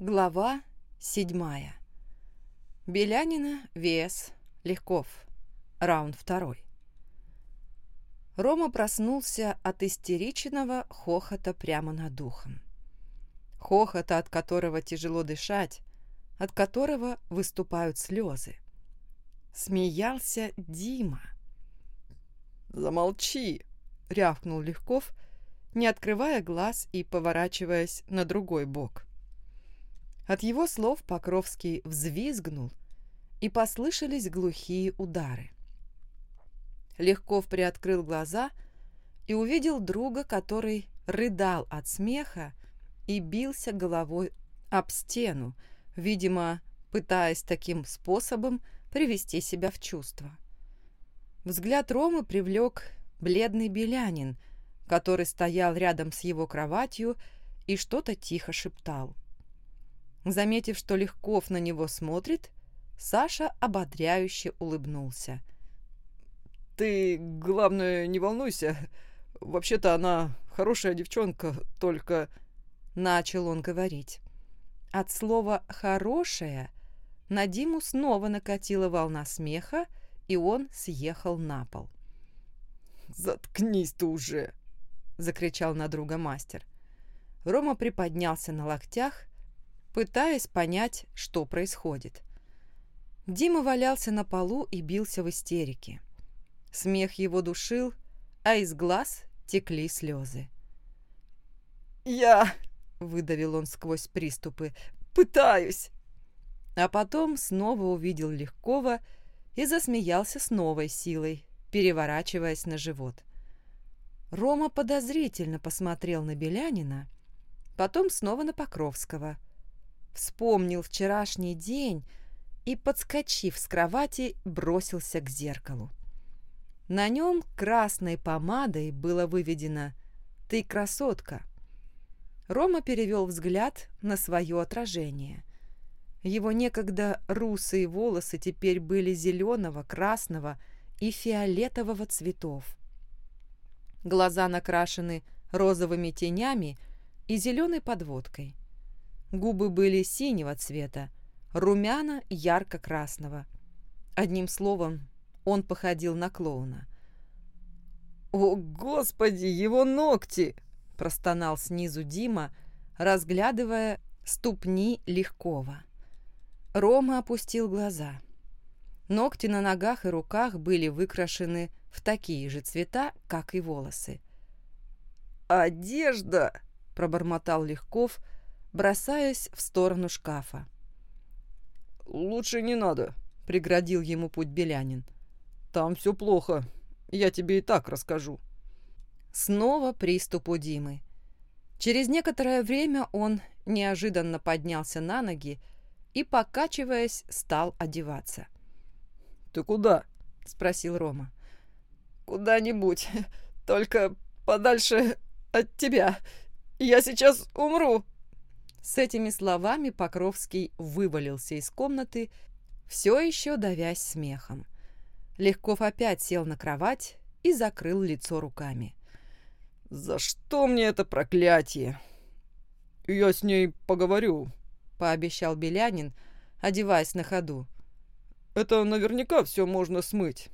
Глава седьмая. Белянина, вес, Легков. Раунд второй. Рома проснулся от истеричного хохота прямо над духом. Хохота, от которого тяжело дышать, от которого выступают слезы. Смеялся Дима. «Замолчи!» — рявкнул Легков, не открывая глаз и поворачиваясь на другой бок. От его слов Покровский взвизгнул, и послышались глухие удары. Легков приоткрыл глаза и увидел друга, который рыдал от смеха и бился головой об стену, видимо, пытаясь таким способом привести себя в чувство. Взгляд Ромы привлек бледный белянин, который стоял рядом с его кроватью и что-то тихо шептал. Заметив, что Легков на него смотрит, Саша ободряюще улыбнулся. «Ты, главное, не волнуйся. Вообще-то она хорошая девчонка, только...» Начал он говорить. От слова «хорошая» на Диму снова накатила волна смеха, и он съехал на пол. «Заткнись ты уже!» — закричал на друга мастер. Рома приподнялся на локтях пытаясь понять, что происходит. Дима валялся на полу и бился в истерике. Смех его душил, а из глаз текли слезы. «Я...» — выдавил он сквозь приступы. «Пытаюсь!» А потом снова увидел Легкова и засмеялся с новой силой, переворачиваясь на живот. Рома подозрительно посмотрел на Белянина, потом снова на Покровского — вспомнил вчерашний день и, подскочив с кровати, бросился к зеркалу. На нем красной помадой было выведено «Ты красотка». Рома перевел взгляд на свое отражение. Его некогда русые волосы теперь были зеленого, красного и фиолетового цветов. Глаза накрашены розовыми тенями и зеленой подводкой. Губы были синего цвета, румяна ярко-красного. Одним словом, он походил на клоуна. «О, Господи, его ногти!» – простонал снизу Дима, разглядывая ступни Легкова. Рома опустил глаза. Ногти на ногах и руках были выкрашены в такие же цвета, как и волосы. «Одежда!» – пробормотал Легков – бросаясь в сторону шкафа. «Лучше не надо», — преградил ему путь Белянин. «Там все плохо. Я тебе и так расскажу». Снова приступ у Димы. Через некоторое время он неожиданно поднялся на ноги и, покачиваясь, стал одеваться. «Ты куда?» — спросил Рома. «Куда-нибудь, только подальше от тебя. Я сейчас умру!» С этими словами Покровский вывалился из комнаты, все еще давясь смехом. Легков опять сел на кровать и закрыл лицо руками. «За что мне это проклятие?» «Я с ней поговорю», — пообещал Белянин, одеваясь на ходу. «Это наверняка все можно смыть».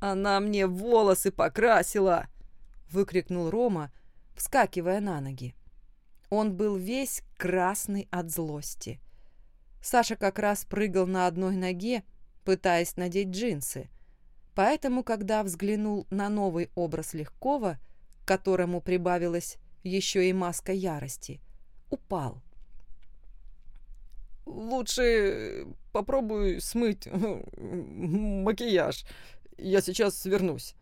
«Она мне волосы покрасила!» — выкрикнул Рома, вскакивая на ноги. Он был весь красный от злости. Саша как раз прыгал на одной ноге, пытаясь надеть джинсы. Поэтому, когда взглянул на новый образ Легкова, к которому прибавилась еще и маска ярости, упал. «Лучше попробуй смыть макияж. Я сейчас вернусь».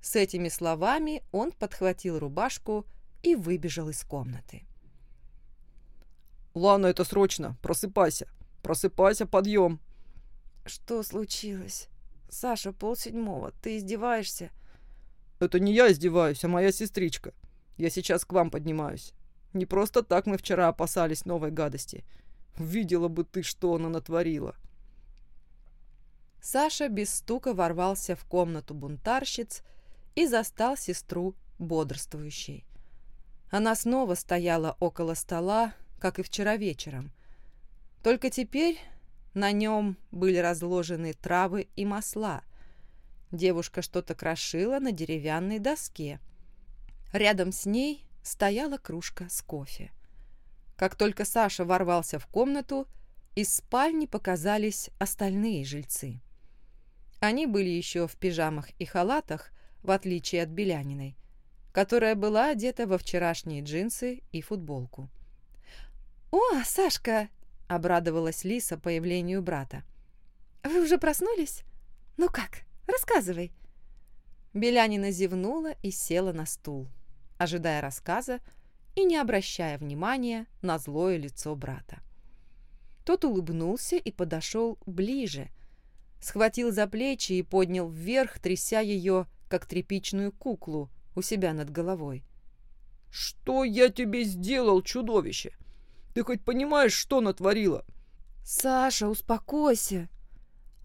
С этими словами он подхватил рубашку и выбежал из комнаты. «Лана, это срочно! Просыпайся! Просыпайся, подъем!» «Что случилось? Саша, полседьмого, ты издеваешься?» «Это не я издеваюсь, а моя сестричка. Я сейчас к вам поднимаюсь. Не просто так мы вчера опасались новой гадости. Видела бы ты, что она натворила!» Саша без стука ворвался в комнату бунтарщиц и застал сестру бодрствующей. Она снова стояла около стола, как и вчера вечером. Только теперь на нем были разложены травы и масла. Девушка что-то крошила на деревянной доске. Рядом с ней стояла кружка с кофе. Как только Саша ворвался в комнату, из спальни показались остальные жильцы. Они были еще в пижамах и халатах, в отличие от Беляниной, которая была одета во вчерашние джинсы и футболку. «О, Сашка!» — обрадовалась Лиса появлению брата. «Вы уже проснулись? Ну как, рассказывай!» Белянина зевнула и села на стул, ожидая рассказа и не обращая внимания на злое лицо брата. Тот улыбнулся и подошел ближе, схватил за плечи и поднял вверх, тряся ее, как тряпичную куклу, у себя над головой. «Что я тебе сделал, чудовище? Ты хоть понимаешь, что натворила?» «Саша, успокойся!»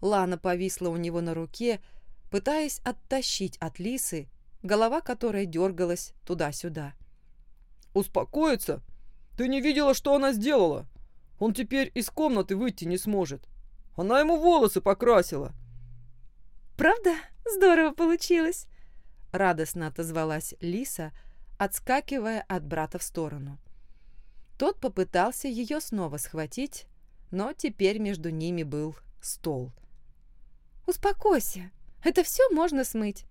Лана повисла у него на руке, пытаясь оттащить от лисы, голова которой дергалась туда-сюда. «Успокоиться? Ты не видела, что она сделала? Он теперь из комнаты выйти не сможет. Она ему волосы покрасила». «Правда? Здорово получилось!» Радостно отозвалась Лиса, отскакивая от брата в сторону. Тот попытался ее снова схватить, но теперь между ними был стол. «Успокойся, это все можно смыть».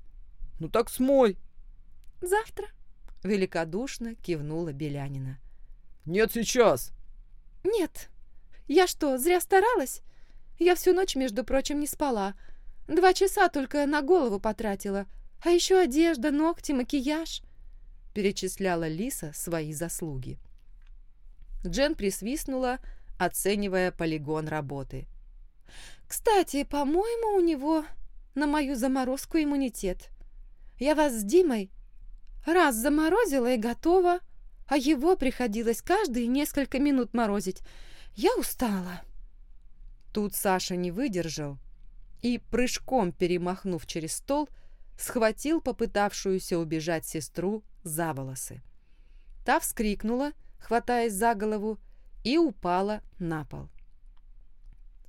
«Ну так смой». «Завтра», — великодушно кивнула Белянина. «Нет, сейчас». «Нет. Я что, зря старалась? Я всю ночь, между прочим, не спала. Два часа только на голову потратила. А еще одежда, ногти, макияж», — перечисляла Лиса свои заслуги. Джен присвистнула, оценивая полигон работы. «Кстати, по-моему, у него на мою заморозку иммунитет. Я вас с Димой раз заморозила и готова, а его приходилось каждые несколько минут морозить. Я устала». Тут Саша не выдержал и, прыжком перемахнув через стол, схватил попытавшуюся убежать сестру за волосы. Та вскрикнула, хватаясь за голову, и упала на пол.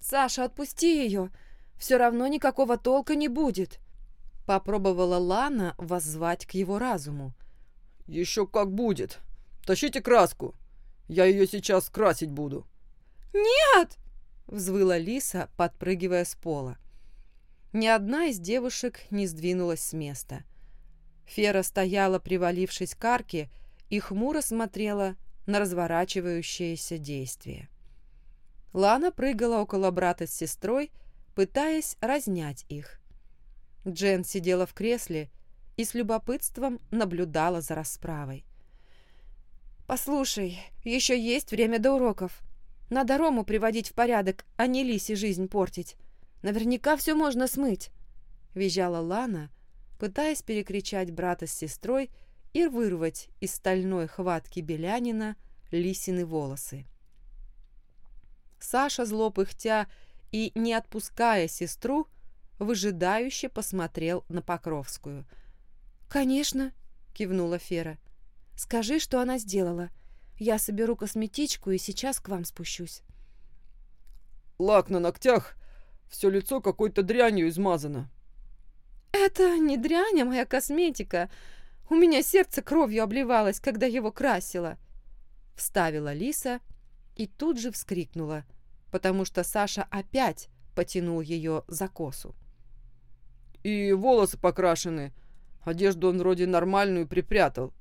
«Саша, отпусти ее! Все равно никакого толка не будет!» Попробовала Лана воззвать к его разуму. «Еще как будет! Тащите краску! Я ее сейчас красить буду!» «Нет!» — взвыла Лиса, подпрыгивая с пола. Ни одна из девушек не сдвинулась с места. Фера стояла, привалившись к арке, и хмуро смотрела на разворачивающееся действие. Лана прыгала около брата с сестрой, пытаясь разнять их. Джен сидела в кресле и с любопытством наблюдала за расправой. «Послушай, еще есть время до уроков. Надо Рому приводить в порядок, а не Лисе жизнь портить. Наверняка все можно смыть», — визжала Лана, пытаясь перекричать брата с сестрой и вырвать из стальной хватки белянина лисины волосы. Саша, зло пыхтя и не отпуская сестру, выжидающе посмотрел на Покровскую. «Конечно», — кивнула Фера. «Скажи, что она сделала. Я соберу косметичку и сейчас к вам спущусь». «Лак на ногтях, все лицо какой-то дрянью измазано». «Это не дрянь, а моя косметика. У меня сердце кровью обливалось, когда его красила», — вставила Лиса и тут же вскрикнула, потому что Саша опять потянул ее за косу. «И волосы покрашены. Одежду он вроде нормальную припрятал».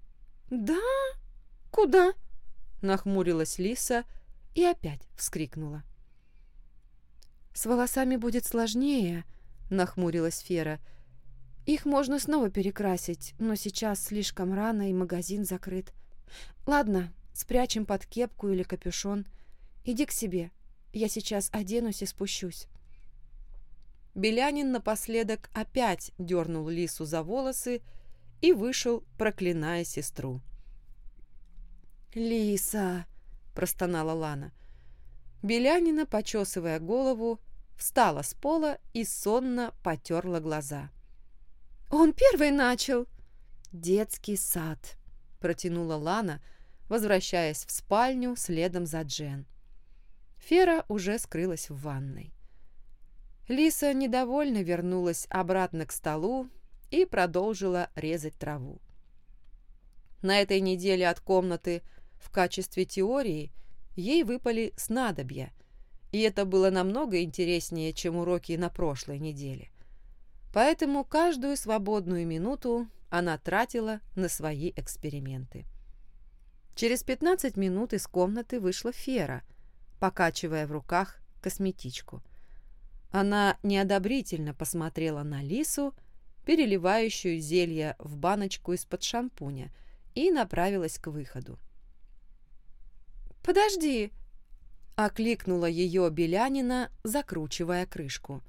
«Да? Куда?» — нахмурилась Лиса и опять вскрикнула. «С волосами будет сложнее», — нахмурилась Фера. Их можно снова перекрасить, но сейчас слишком рано и магазин закрыт. Ладно, спрячем под кепку или капюшон. Иди к себе. Я сейчас оденусь и спущусь. Белянин напоследок опять дернул Лису за волосы и вышел, проклиная сестру. «Лиса!» – простонала Лана. Белянина, почесывая голову, встала с пола и сонно потерла глаза. – «Он первый начал!» «Детский сад», — протянула Лана, возвращаясь в спальню следом за Джен. Фера уже скрылась в ванной. Лиса недовольно вернулась обратно к столу и продолжила резать траву. На этой неделе от комнаты в качестве теории ей выпали снадобья, и это было намного интереснее, чем уроки на прошлой неделе. Поэтому каждую свободную минуту она тратила на свои эксперименты. Через 15 минут из комнаты вышла Фера, покачивая в руках косметичку. Она неодобрительно посмотрела на Лису, переливающую зелье в баночку из-под шампуня, и направилась к выходу. «Подожди!» — окликнула ее Белянина, закручивая крышку.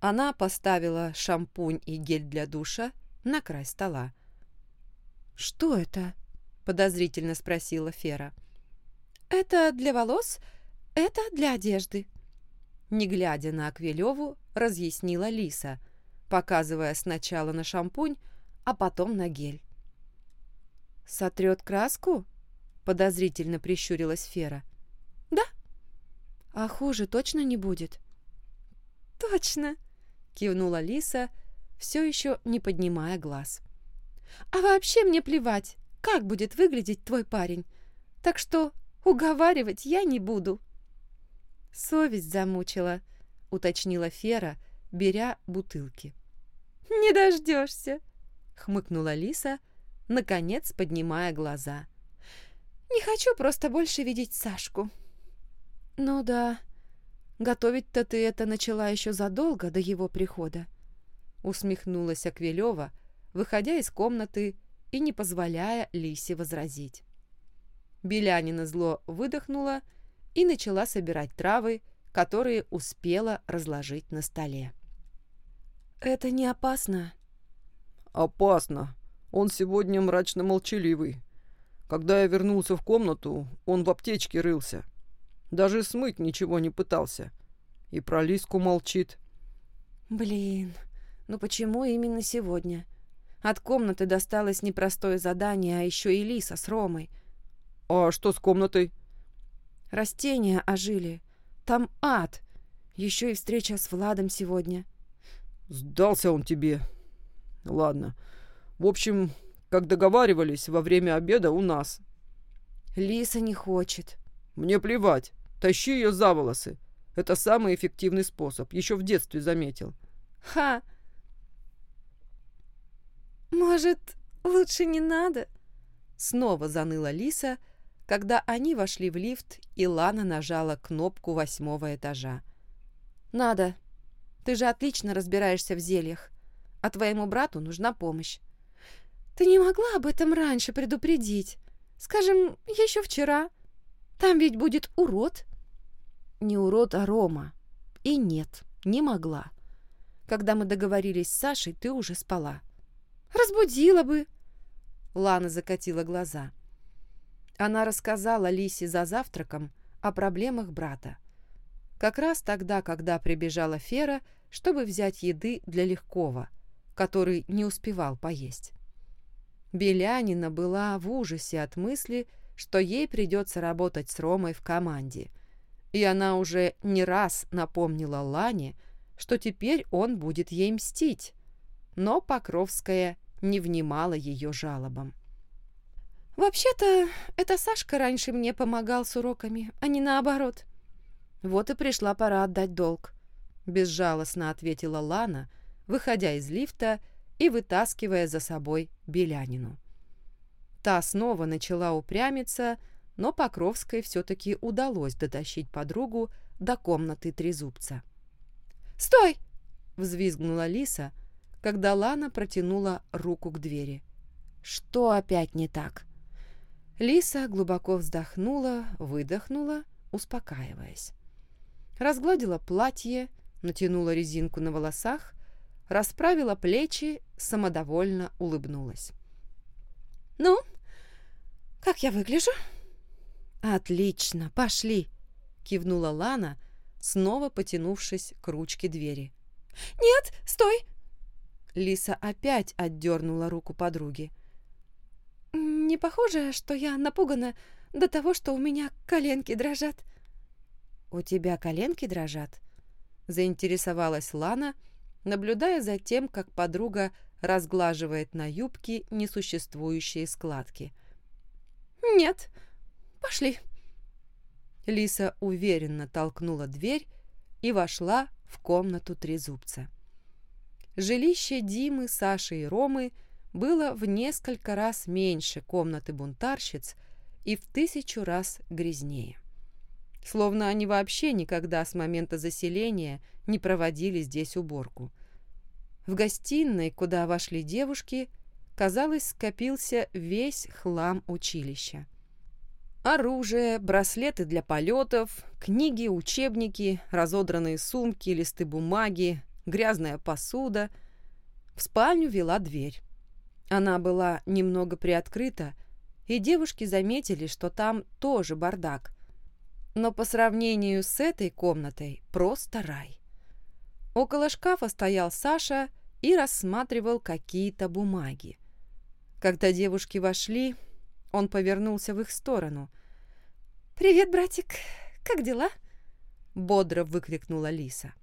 Она поставила шампунь и гель для душа на край стола. «Что это?» — подозрительно спросила Фера. «Это для волос, это для одежды». Не глядя на Аквилеву, разъяснила Лиса, показывая сначала на шампунь, а потом на гель. «Сотрет краску?» — подозрительно прищурилась Фера. «Да». «А хуже точно не будет?» «Точно», — кивнула Лиса, все еще не поднимая глаз. «А вообще мне плевать, как будет выглядеть твой парень, так что уговаривать я не буду». «Совесть замучила», — уточнила Фера, беря бутылки. «Не дождешься», — хмыкнула Лиса, наконец поднимая глаза. «Не хочу просто больше видеть Сашку». «Ну да, готовить-то ты это начала еще задолго до его прихода», — усмехнулась Аквилева, выходя из комнаты и не позволяя Лисе возразить. Белянина зло выдохнула и начала собирать травы, которые успела разложить на столе. «Это не опасно?» «Опасно», он сегодня мрачно молчаливый. Когда я вернулся в комнату, он в аптечке рылся. Даже смыть ничего не пытался. И про Лиску молчит. Блин, ну почему именно сегодня? От комнаты досталось непростое задание, а еще и Лиса с Ромой. А что с комнатой? Растения ожили. Там ад. Еще и встреча с Владом сегодня. Сдался он тебе. Ладно. В общем, как договаривались, во время обеда у нас. Лиса не хочет. Мне плевать. Тащи ее за волосы. Это самый эффективный способ. Еще в детстве заметил. Ха! Может, лучше не надо? Снова заныла Лиса, когда они вошли в лифт, и Лана нажала кнопку восьмого этажа. «Надо. Ты же отлично разбираешься в зельях. А твоему брату нужна помощь. Ты не могла об этом раньше предупредить? Скажем, еще вчера. Там ведь будет урод. Не урод, а Рома. И нет, не могла. Когда мы договорились с Сашей, ты уже спала. Разбудила бы. Лана закатила глаза. Она рассказала Лисе за завтраком о проблемах брата. Как раз тогда, когда прибежала Фера, чтобы взять еды для Легкова, который не успевал поесть. Белянина была в ужасе от мысли, что ей придется работать с Ромой в команде. И она уже не раз напомнила Лане, что теперь он будет ей мстить. Но Покровская не внимала ее жалобам. «Вообще-то, это Сашка раньше мне помогал с уроками, а не наоборот». «Вот и пришла пора отдать долг», — безжалостно ответила Лана, выходя из лифта и вытаскивая за собой Белянину. Та снова начала упрямиться, но Покровской все-таки удалось дотащить подругу до комнаты Трезубца. «Стой!» — взвизгнула Лиса, когда Лана протянула руку к двери. «Что опять не так?» Лиса глубоко вздохнула, выдохнула, успокаиваясь. Разгладила платье, натянула резинку на волосах расправила плечи, самодовольно улыбнулась. «Ну, как я выгляжу?» «Отлично, пошли!» — кивнула Лана, снова потянувшись к ручке двери. «Нет, стой!» Лиса опять отдернула руку подруги. Не похоже, что я напугана до того, что у меня коленки дрожат. «У тебя коленки дрожат?» — заинтересовалась Лана, наблюдая за тем, как подруга разглаживает на юбке несуществующие складки. «Нет. Пошли». Лиса уверенно толкнула дверь и вошла в комнату трезубца. Жилище Димы, Саши и Ромы было в несколько раз меньше комнаты бунтарщиц и в тысячу раз грязнее. Словно они вообще никогда с момента заселения не проводили здесь уборку. В гостиной, куда вошли девушки, казалось, скопился весь хлам училища. Оружие, браслеты для полетов, книги, учебники, разодранные сумки, листы бумаги, грязная посуда. В спальню вела дверь. Она была немного приоткрыта, и девушки заметили, что там тоже бардак. Но по сравнению с этой комнатой просто рай. Около шкафа стоял Саша и рассматривал какие-то бумаги. Когда девушки вошли, он повернулся в их сторону. «Привет, братик! Как дела?» Бодро выкрикнула Лиса.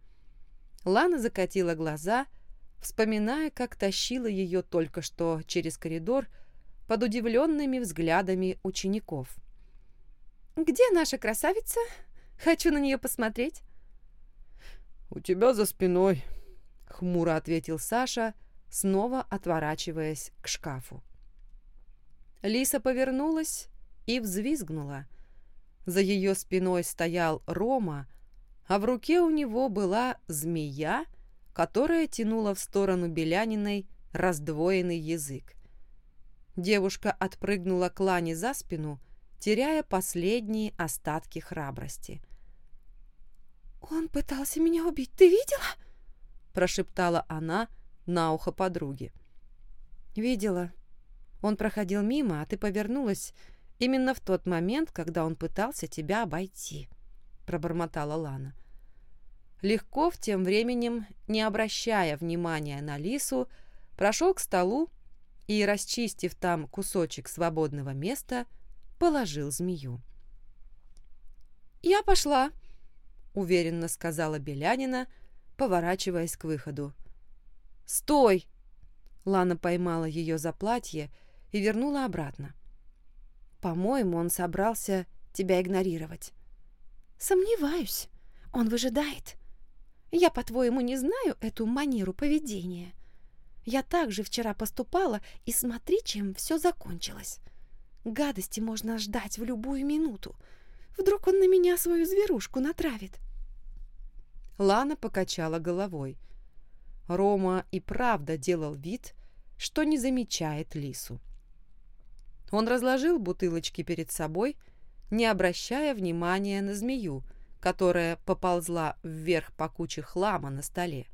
Лана закатила глаза, вспоминая, как тащила ее только что через коридор под удивленными взглядами учеников. «Где наша красавица? Хочу на нее посмотреть». «У тебя за спиной», — хмуро ответил Саша, снова отворачиваясь к шкафу. Лиса повернулась и взвизгнула. За ее спиной стоял Рома, а в руке у него была змея, которая тянула в сторону Беляниной раздвоенный язык. Девушка отпрыгнула к Лане за спину, теряя последние остатки храбрости. «Он пытался меня убить, ты видела?» прошептала она на ухо подруги. «Видела», он проходил мимо, а ты повернулась именно в тот момент, когда он пытался тебя обойти», — пробормотала Лана. Легков тем временем, не обращая внимания на Лису, прошел к столу и, расчистив там кусочек свободного места, положил змею. «Я пошла», — уверенно сказала Белянина, поворачиваясь к выходу. «Стой!» Лана поймала ее за платье и вернула обратно. «По-моему, он собрался тебя игнорировать». «Сомневаюсь. Он выжидает. Я, по-твоему, не знаю эту манеру поведения. Я также вчера поступала, и смотри, чем все закончилось. Гадости можно ждать в любую минуту. Вдруг он на меня свою зверушку натравит». Лана покачала головой. Рома и правда делал вид, что не замечает Лису. Он разложил бутылочки перед собой, не обращая внимания на змею, которая поползла вверх по куче хлама на столе.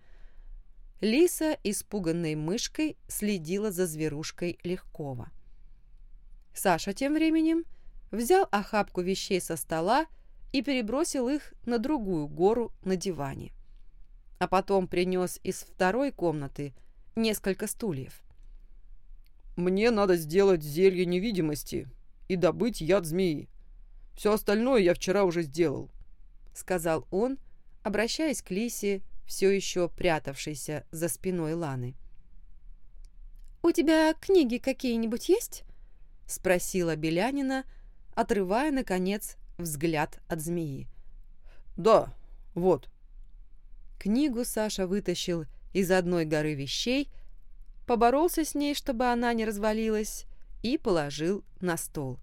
Лиса, испуганной мышкой, следила за зверушкой Легкова. Саша тем временем взял охапку вещей со стола и перебросил их на другую гору на диване. А потом принес из второй комнаты несколько стульев. Мне надо сделать зелье невидимости и добыть яд змеи. Все остальное я вчера уже сделал», — сказал он, обращаясь к Лисе, все еще прятавшейся за спиной Ланы. «У тебя книги какие-нибудь есть?» — спросила Белянина, отрывая, наконец, взгляд от змеи. «Да, вот». Книгу Саша вытащил из одной горы вещей, поборолся с ней, чтобы она не развалилась, и положил на стол.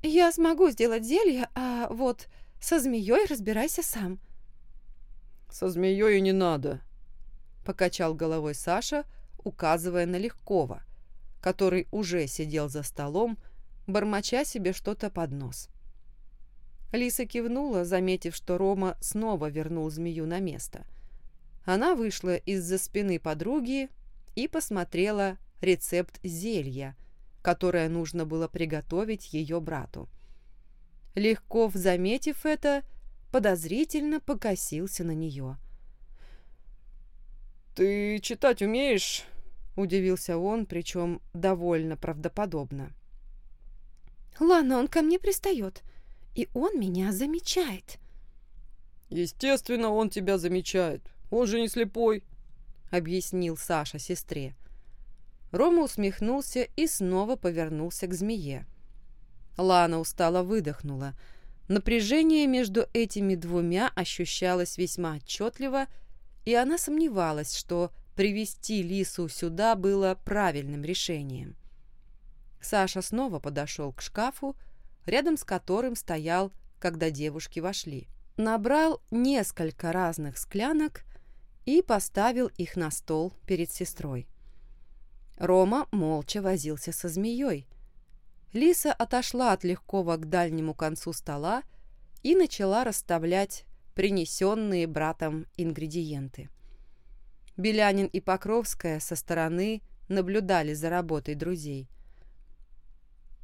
«Я смогу сделать зелье, а вот со змеей разбирайся сам». «Со змеей не надо», — покачал головой Саша, указывая на Легкова, который уже сидел за столом, бормоча себе что-то под нос. Лиса кивнула, заметив, что Рома снова вернул змею на место. Она вышла из-за спины подруги и посмотрела рецепт зелья, которое нужно было приготовить ее брату. Легков, заметив это, подозрительно покосился на нее. «Ты читать умеешь? Удивился он, причем довольно правдоподобно. «Ладно, он ко мне пристает, и он меня замечает». «Естественно, он тебя замечает. Он же не слепой», — объяснил Саша сестре. Рома усмехнулся и снова повернулся к змее. Лана устало выдохнула. Напряжение между этими двумя ощущалось весьма отчетливо, и она сомневалась, что привести Лису сюда было правильным решением. Саша снова подошел к шкафу, рядом с которым стоял, когда девушки вошли. Набрал несколько разных склянок и поставил их на стол перед сестрой. Рома молча возился со змеей. Лиса отошла от легкого к дальнему концу стола и начала расставлять принесенные братом ингредиенты. Белянин и Покровская со стороны наблюдали за работой друзей.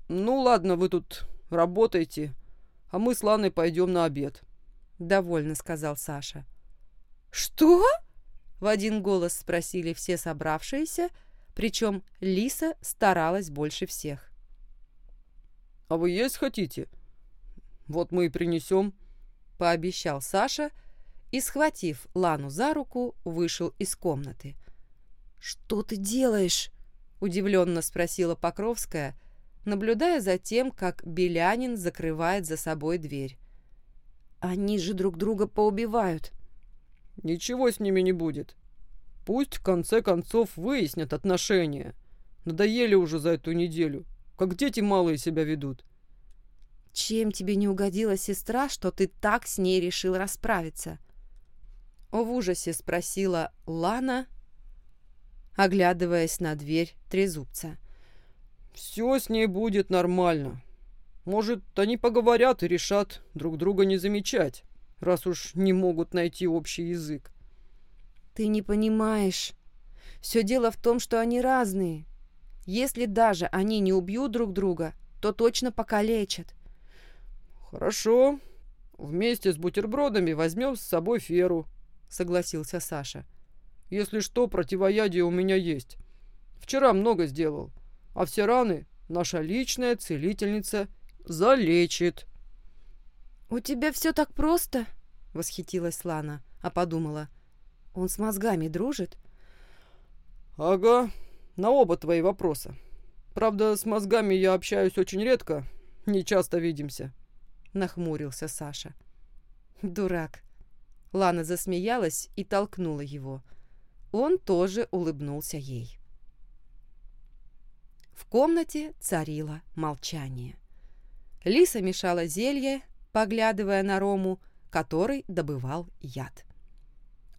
«Ну ладно, вы тут работаете, а мы с Ланой пойдем на обед», — довольно сказал Саша. «Что?» — в один голос спросили все собравшиеся, причем Лиса старалась больше всех. «А вы есть хотите? Вот мы и принесем», — пообещал Саша, — и, схватив Лану за руку, вышел из комнаты. «Что ты делаешь?» – удивленно спросила Покровская, наблюдая за тем, как Белянин закрывает за собой дверь. «Они же друг друга поубивают». «Ничего с ними не будет. Пусть в конце концов выяснят отношения. Надоели уже за эту неделю. Как дети малые себя ведут». «Чем тебе не угодила сестра, что ты так с ней решил расправиться?» В ужасе спросила Лана, оглядываясь на дверь трезубца. «Все с ней будет нормально. Может, они поговорят и решат друг друга не замечать, раз уж не могут найти общий язык». «Ты не понимаешь. Все дело в том, что они разные. Если даже они не убьют друг друга, то точно покалечат». «Хорошо. Вместе с бутербродами возьмем с собой Феру согласился Саша. «Если что, противоядие у меня есть. Вчера много сделал, а все раны наша личная целительница залечит». «У тебя все так просто?» — восхитилась Лана, а подумала. «Он с мозгами дружит?» «Ага, на оба твои вопроса. Правда, с мозгами я общаюсь очень редко, не часто видимся», — нахмурился Саша. «Дурак. Лана засмеялась и толкнула его. Он тоже улыбнулся ей. В комнате царило молчание. Лиса мешала зелье, поглядывая на Рому, который добывал яд.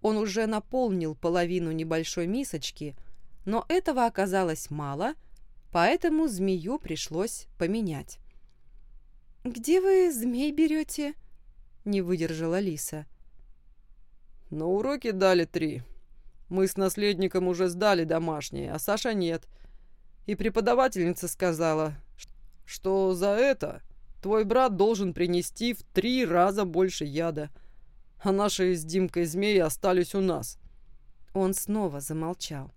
Он уже наполнил половину небольшой мисочки, но этого оказалось мало, поэтому змею пришлось поменять. «Где вы змей берете?» — не выдержала Лиса. На уроки дали три. Мы с наследником уже сдали домашние, а Саша нет. И преподавательница сказала, что за это твой брат должен принести в три раза больше яда. А наши с Димкой змеи остались у нас. Он снова замолчал.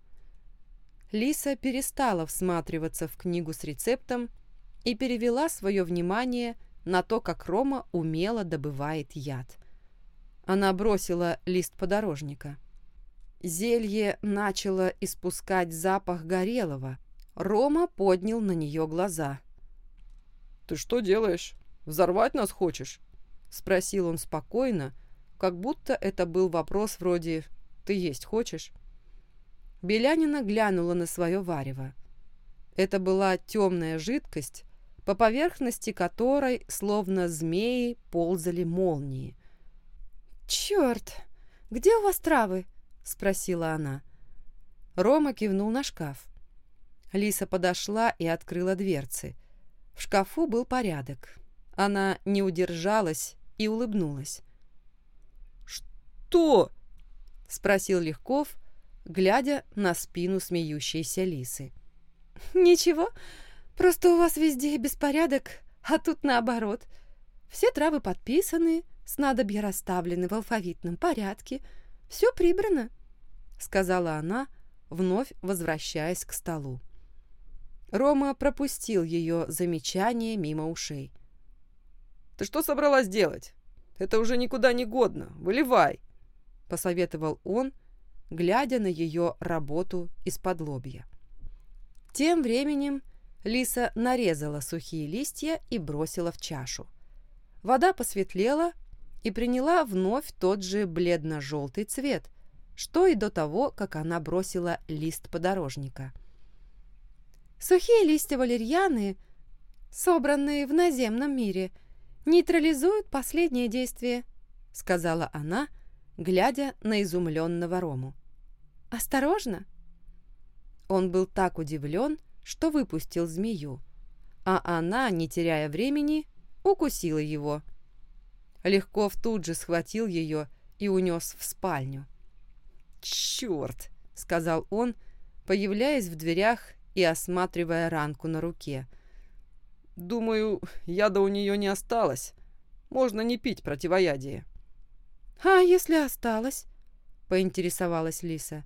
Лиса перестала всматриваться в книгу с рецептом и перевела свое внимание на то, как Рома умело добывает яд. Она бросила лист подорожника. Зелье начало испускать запах горелого. Рома поднял на нее глаза. «Ты что делаешь? Взорвать нас хочешь?» Спросил он спокойно, как будто это был вопрос вроде «Ты есть хочешь?». Белянина глянула на свое варево. Это была темная жидкость, по поверхности которой, словно змеи, ползали молнии. «Черт! Где у вас травы?» — спросила она. Рома кивнул на шкаф. Лиса подошла и открыла дверцы. В шкафу был порядок. Она не удержалась и улыбнулась. «Что?» — спросил Легков, глядя на спину смеющейся лисы. «Ничего, просто у вас везде беспорядок, а тут наоборот. Все травы подписаны, снадобья расставлены в алфавитном порядке. Все прибрано», — сказала она, вновь возвращаясь к столу. Рома пропустил ее замечание мимо ушей. «Ты что собралась делать? Это уже никуда не годно. Выливай!» — посоветовал он, глядя на ее работу из-под лобья. Тем временем Лиса нарезала сухие листья и бросила в чашу. Вода посветлела и приняла вновь тот же бледно-желтый цвет, что и до того, как она бросила лист подорожника. Сухие листья валерьяны, собранные в наземном мире, нейтрализуют последнее действие, сказала она, глядя на изумленного Рому. «Осторожно!» Он был так удивлен, что выпустил змею, а она, не теряя времени, укусила его. Легков тут же схватил ее и унес в спальню. «Черт!» — сказал он, появляясь в дверях и осматривая ранку на руке. «Думаю, яда у нее не осталось. Можно не пить противоядие». «А если осталось?» — поинтересовалась Лиса.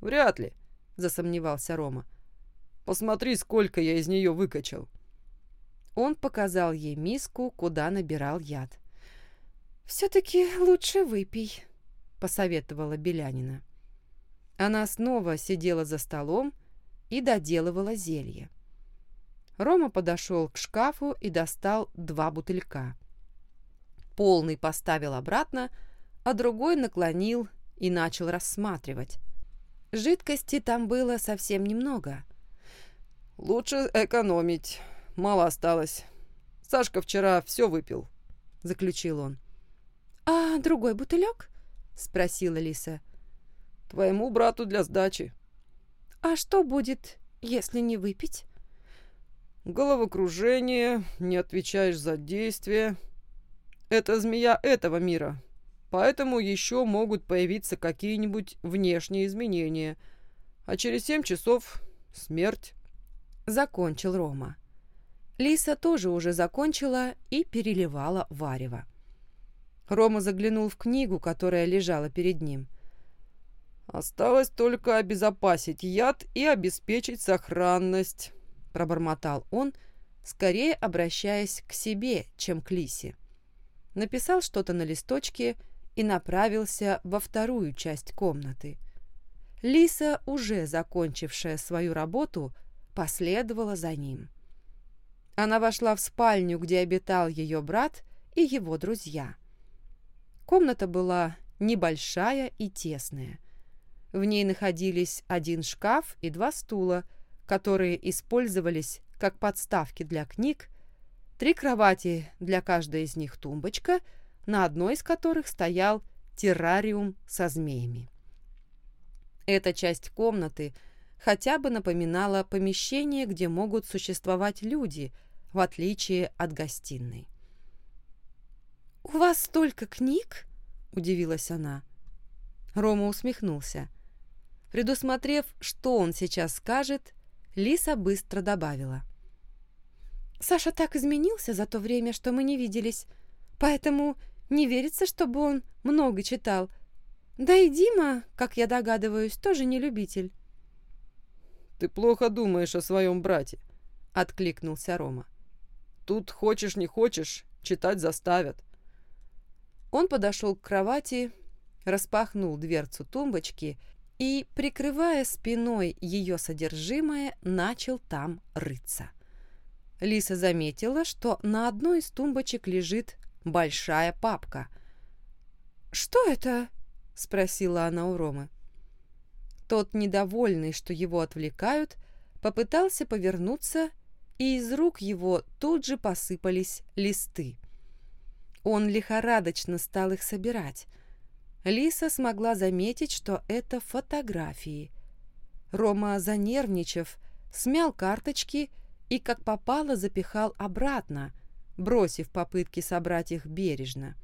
«Вряд ли», — засомневался Рома. «Посмотри, сколько я из нее выкачал». Он показал ей миску, куда набирал яд. «Все-таки лучше выпей», — посоветовала Белянина. Она снова сидела за столом и доделывала зелье. Рома подошел к шкафу и достал два бутылька. Полный поставил обратно, а другой наклонил и начал рассматривать. Жидкости там было совсем немного. «Лучше экономить. Мало осталось. Сашка вчера все выпил», — заключил он. «А другой бутылек?» — спросила Лиса. «Твоему брату для сдачи». «А что будет, если не выпить?» «Головокружение, не отвечаешь за действие. Это змея этого мира, поэтому еще могут появиться какие-нибудь внешние изменения, а через семь часов смерть». Закончил Рома. Лиса тоже уже закончила и переливала варево. Рома заглянул в книгу, которая лежала перед ним. «Осталось только обезопасить яд и обеспечить сохранность», — пробормотал он, скорее обращаясь к себе, чем к Лисе. Написал что-то на листочке и направился во вторую часть комнаты. Лиса, уже закончившая свою работу, последовала за ним. Она вошла в спальню, где обитал ее брат и его друзья. Комната была небольшая и тесная. В ней находились один шкаф и два стула, которые использовались как подставки для книг, три кровати, для каждой из них тумбочка, на одной из которых стоял террариум со змеями. Эта часть комнаты хотя бы напоминала помещение, где могут существовать люди, в отличие от гостиной. «У вас столько книг?» – удивилась она. Рома усмехнулся. Предусмотрев, что он сейчас скажет, Лиса быстро добавила. «Саша так изменился за то время, что мы не виделись, поэтому не верится, чтобы он много читал. Да и Дима, как я догадываюсь, тоже не любитель». «Ты плохо думаешь о своем брате», — откликнулся Рома. «Тут хочешь не хочешь, читать заставят». Он подошел к кровати, распахнул дверцу тумбочки и, прикрывая спиной ее содержимое, начал там рыться. Лиса заметила, что на одной из тумбочек лежит большая папка. «Что это?» — спросила она у Ромы. Тот, недовольный, что его отвлекают, попытался повернуться, и из рук его тут же посыпались листы. Он лихорадочно стал их собирать. Лиса смогла заметить, что это фотографии. Рома, занервничав, смял карточки и, как попало, запихал обратно, бросив попытки собрать их бережно.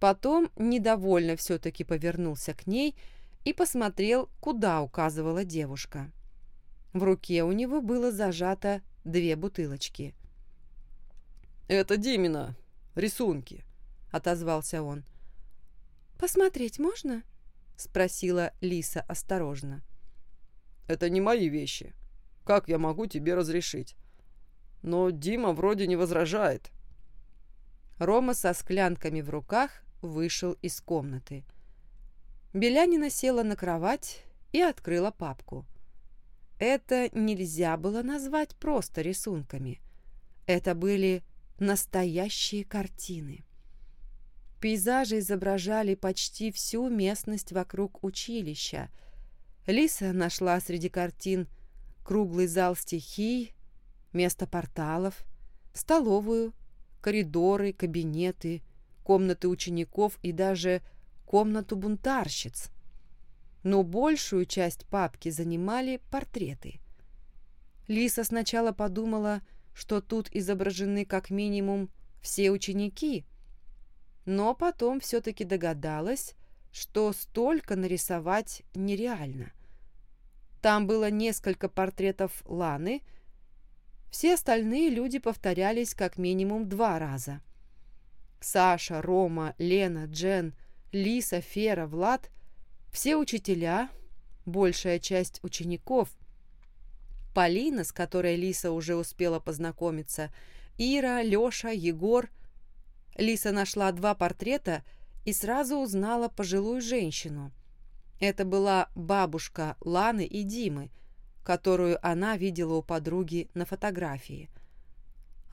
Потом недовольно все-таки повернулся к ней и посмотрел, куда указывала девушка. В руке у него было зажато две бутылочки. «Это Димина рисунки», — отозвался он. «Посмотреть можно?» — спросила Лиса осторожно. Это не мои вещи. Как я могу тебе разрешить? Но Дима вроде не возражает. Рома со склянками в руках вышел из комнаты. Белянина села на кровать и открыла папку. Это нельзя было назвать просто рисунками. Это были настоящие картины. Пейзажи изображали почти всю местность вокруг училища. Лиса нашла среди картин круглый зал стихий, место порталов, столовую, коридоры, кабинеты, комнаты учеников и даже комнату бунтарщиц. Но большую часть папки занимали портреты. Лиса сначала подумала, что тут изображены как минимум все ученики, но потом все-таки догадалась, что столько нарисовать нереально. Там было несколько портретов Ланы, все остальные люди повторялись как минимум два раза. Саша, Рома, Лена, Джен, Лиса, Фера, Влад – все учителя, большая часть учеников, Полина, с которой Лиса уже успела познакомиться, Ира, Лёша, Егор. Лиса нашла два портрета и сразу узнала пожилую женщину. Это была бабушка Ланы и Димы, которую она видела у подруги на фотографии.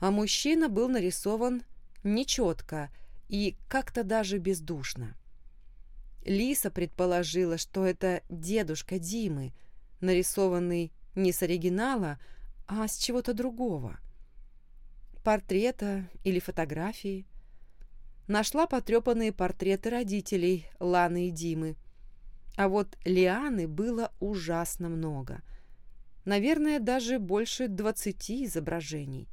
А мужчина был нарисован нечетко и как-то даже бездушно. Лиса предположила, что это дедушка Димы, нарисованный не с оригинала, а с чего-то другого. Портрета или фотографии. Нашла потрепанные портреты родителей Ланы и Димы. А вот Лианы было ужасно много. Наверное, даже больше двадцати изображений.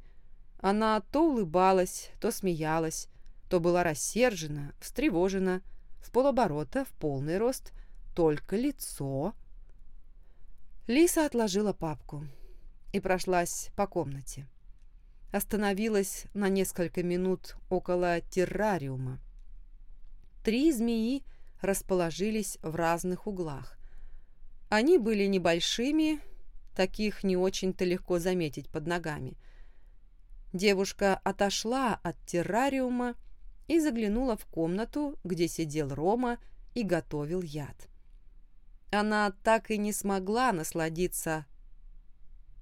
Она то улыбалась, то смеялась, то была рассержена, встревожена, в полоборота, в полный рост, только лицо. Лиса отложила папку и прошлась по комнате. Остановилась на несколько минут около террариума. Три змеи расположились в разных углах. Они были небольшими, таких не очень-то легко заметить под ногами. Девушка отошла от террариума и заглянула в комнату, где сидел Рома и готовил яд. Она так и не смогла насладиться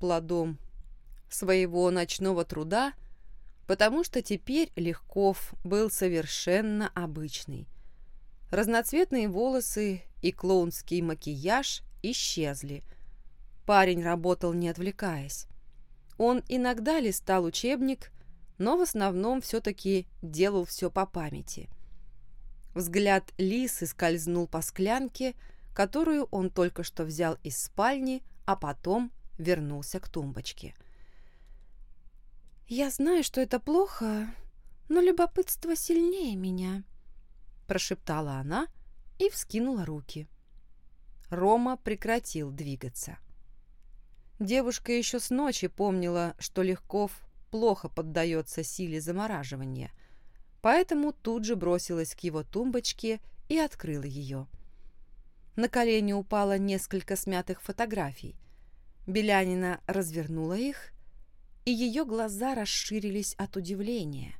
плодом своего ночного труда, потому что теперь Легков был совершенно обычный. Разноцветные волосы и клоунский макияж исчезли. Парень работал не отвлекаясь. Он иногда листал учебник, но в основном все-таки делал все по памяти. Взгляд Лисы скользнул по склянке, которую он только что взял из спальни, а потом вернулся к тумбочке. «Я знаю, что это плохо, но любопытство сильнее меня», – прошептала она и вскинула руки. Рома прекратил двигаться. Девушка еще с ночи помнила, что Легков плохо поддается силе замораживания, поэтому тут же бросилась к его тумбочке и открыла ее. – на колени упало несколько смятых фотографий. Белянина развернула их, и ее глаза расширились от удивления.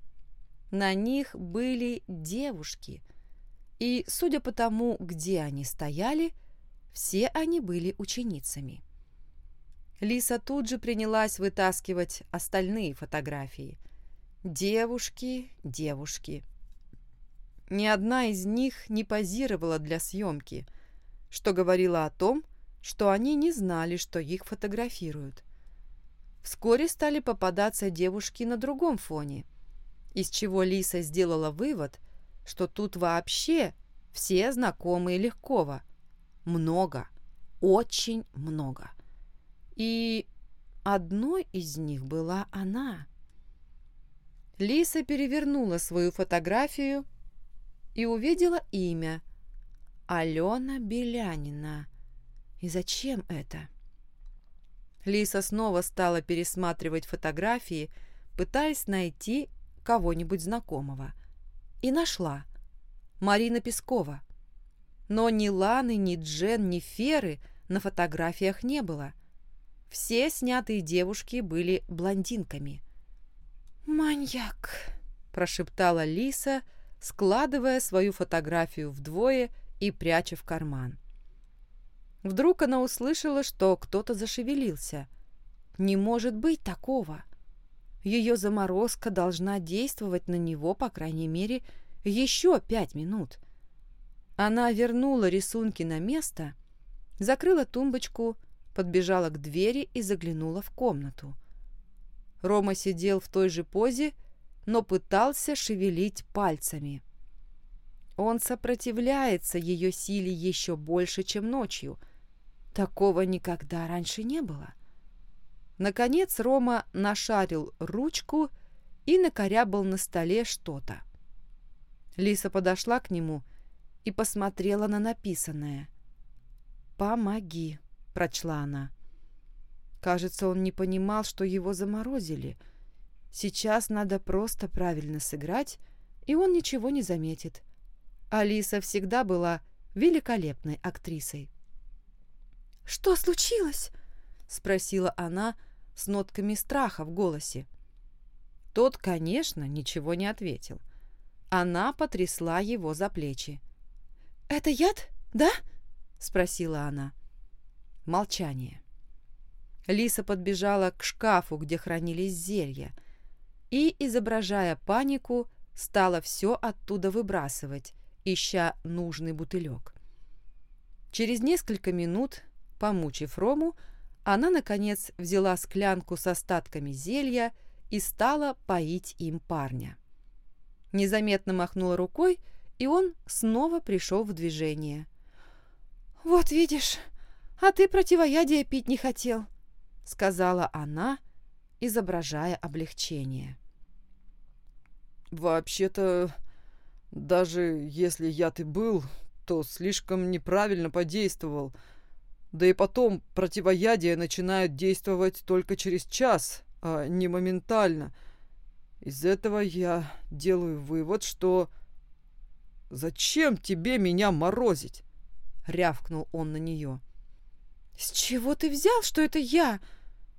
На них были девушки, и, судя по тому, где они стояли, все они были ученицами. Лиса тут же принялась вытаскивать остальные фотографии. Девушки, девушки. Ни одна из них не позировала для съемки – что говорило о том, что они не знали, что их фотографируют. Вскоре стали попадаться девушки на другом фоне, из чего Лиса сделала вывод, что тут вообще все знакомые Легкова. Много, очень много. И одной из них была она. Лиса перевернула свою фотографию и увидела имя – Алена Белянина. И зачем это? Лиса снова стала пересматривать фотографии, пытаясь найти кого-нибудь знакомого. И нашла. Марина Пескова. Но ни Ланы, ни Джен, ни Феры на фотографиях не было. Все снятые девушки были блондинками. «Маньяк!» – прошептала Лиса, складывая свою фотографию вдвое и пряча в карман. Вдруг она услышала, что кто-то зашевелился. Не может быть такого. Ее заморозка должна действовать на него, по крайней мере, еще пять минут. Она вернула рисунки на место, закрыла тумбочку, подбежала к двери и заглянула в комнату. Рома сидел в той же позе, но пытался шевелить пальцами. Он сопротивляется ее силе еще больше, чем ночью. Такого никогда раньше не было. Наконец Рома нашарил ручку и накорябал на столе что-то. Лиса подошла к нему и посмотрела на написанное. «Помоги», — прочла она. Кажется, он не понимал, что его заморозили. Сейчас надо просто правильно сыграть, и он ничего не заметит. Алиса всегда была великолепной актрисой. «Что случилось?» — спросила она с нотками страха в голосе. Тот, конечно, ничего не ответил. Она потрясла его за плечи. «Это яд, да?» — спросила она. Молчание. Лиса подбежала к шкафу, где хранились зелья, и, изображая панику, стала все оттуда выбрасывать, ища нужный бутылек. Через несколько минут, помучив Рому, она, наконец, взяла склянку с остатками зелья и стала поить им парня. Незаметно махнула рукой, и он снова пришел в движение. «Вот видишь, а ты противоядие пить не хотел», — сказала она, изображая облегчение. «Вообще-то даже если яд и был, то слишком неправильно подействовал. Да и потом противоядия начинают действовать только через час, а не моментально. Из этого я делаю вывод, что... «Зачем тебе меня морозить?» — рявкнул он на нее. «С чего ты взял, что это я?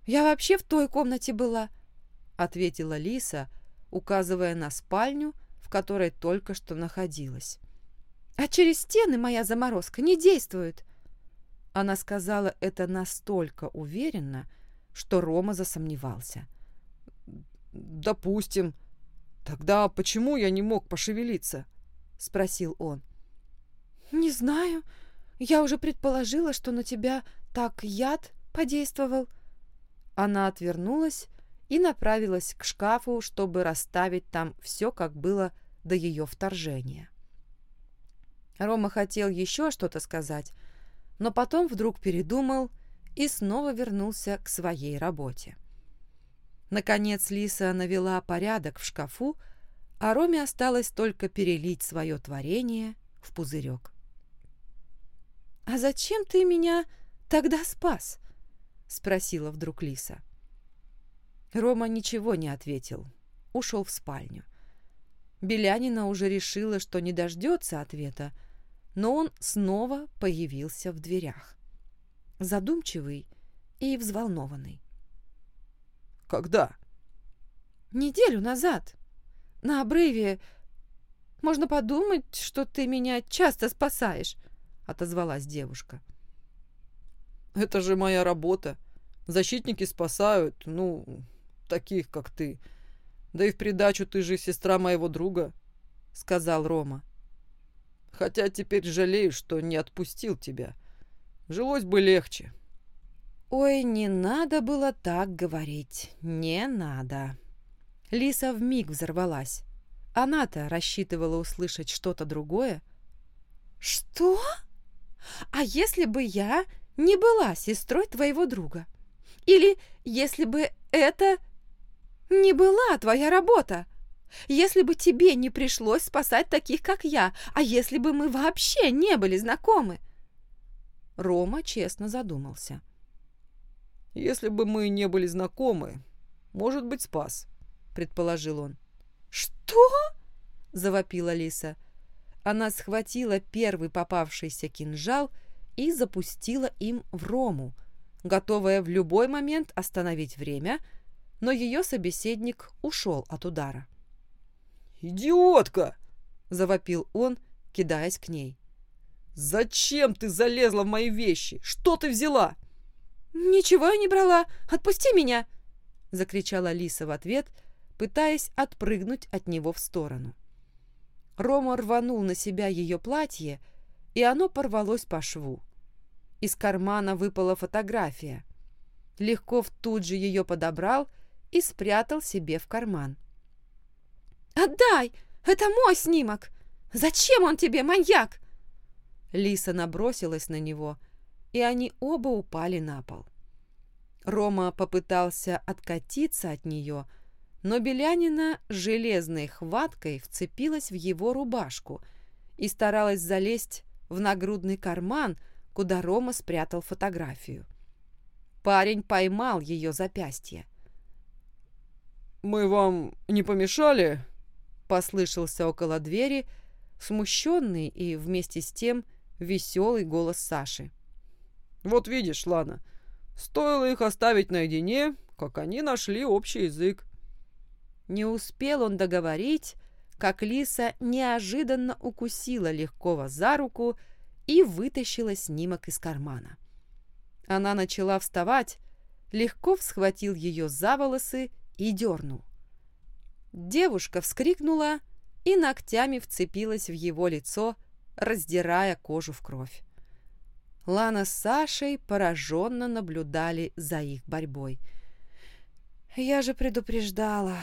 Я вообще в той комнате была», — ответила Лиса, указывая на спальню, которой только что находилась. «А через стены моя заморозка не действует!» Она сказала это настолько уверенно, что Рома засомневался. «Допустим. Тогда почему я не мог пошевелиться?» — спросил он. «Не знаю. Я уже предположила, что на тебя так яд подействовал». Она отвернулась и направилась к шкафу, чтобы расставить там все, как было до ее вторжения. Рома хотел еще что-то сказать, но потом вдруг передумал и снова вернулся к своей работе. Наконец Лиса навела порядок в шкафу, а Роме осталось только перелить свое творение в пузырек. «А зачем ты меня тогда спас?» — спросила вдруг Лиса. Рома ничего не ответил, ушел в спальню. Белянина уже решила, что не дождется ответа, но он снова появился в дверях. Задумчивый и взволнованный. «Когда?» «Неделю назад. На обрыве. Можно подумать, что ты меня часто спасаешь», — отозвалась девушка. «Это же моя работа. Защитники спасают, ну, таких, как ты. Да и в придачу ты же сестра моего друга, — сказал Рома. Хотя теперь жалею, что не отпустил тебя. Жилось бы легче. Ой, не надо было так говорить, не надо. Лиса вмиг взорвалась. Она-то рассчитывала услышать что-то другое. «Что? А если бы я не была сестрой твоего друга? Или если бы это не была твоя работа. Если бы тебе не пришлось спасать таких, как я, а если бы мы вообще не были знакомы?» Рома честно задумался. «Если бы мы не были знакомы, может быть, спас», — предположил он. «Что?» — завопила Лиса. Она схватила первый попавшийся кинжал и запустила им в Рому, готовая в любой момент остановить время, но ее собеседник ушел от удара. «Идиотка!» – завопил он, кидаясь к ней. «Зачем ты залезла в мои вещи? Что ты взяла?» «Ничего я не брала. Отпусти меня!» – закричала Лиса в ответ, пытаясь отпрыгнуть от него в сторону. Рома рванул на себя ее платье, и оно порвалось по шву. Из кармана выпала фотография. Легков тут же ее подобрал и спрятал себе в карман. «Отдай! Это мой снимок! Зачем он тебе, маньяк?» Лиса набросилась на него, и они оба упали на пол. Рома попытался откатиться от нее, но Белянина железной хваткой вцепилась в его рубашку и старалась залезть в нагрудный карман, куда Рома спрятал фотографию. Парень поймал ее запястье. «Мы вам не помешали?» Послышался около двери смущенный и вместе с тем веселый голос Саши. «Вот видишь, Лана, стоило их оставить наедине, как они нашли общий язык». Не успел он договорить, как Лиса неожиданно укусила Легкова за руку и вытащила снимок из кармана. Она начала вставать, Легков схватил ее за волосы и дернул. Девушка вскрикнула и ногтями вцепилась в его лицо, раздирая кожу в кровь. Лана с Сашей пораженно наблюдали за их борьбой. «Я же предупреждала»,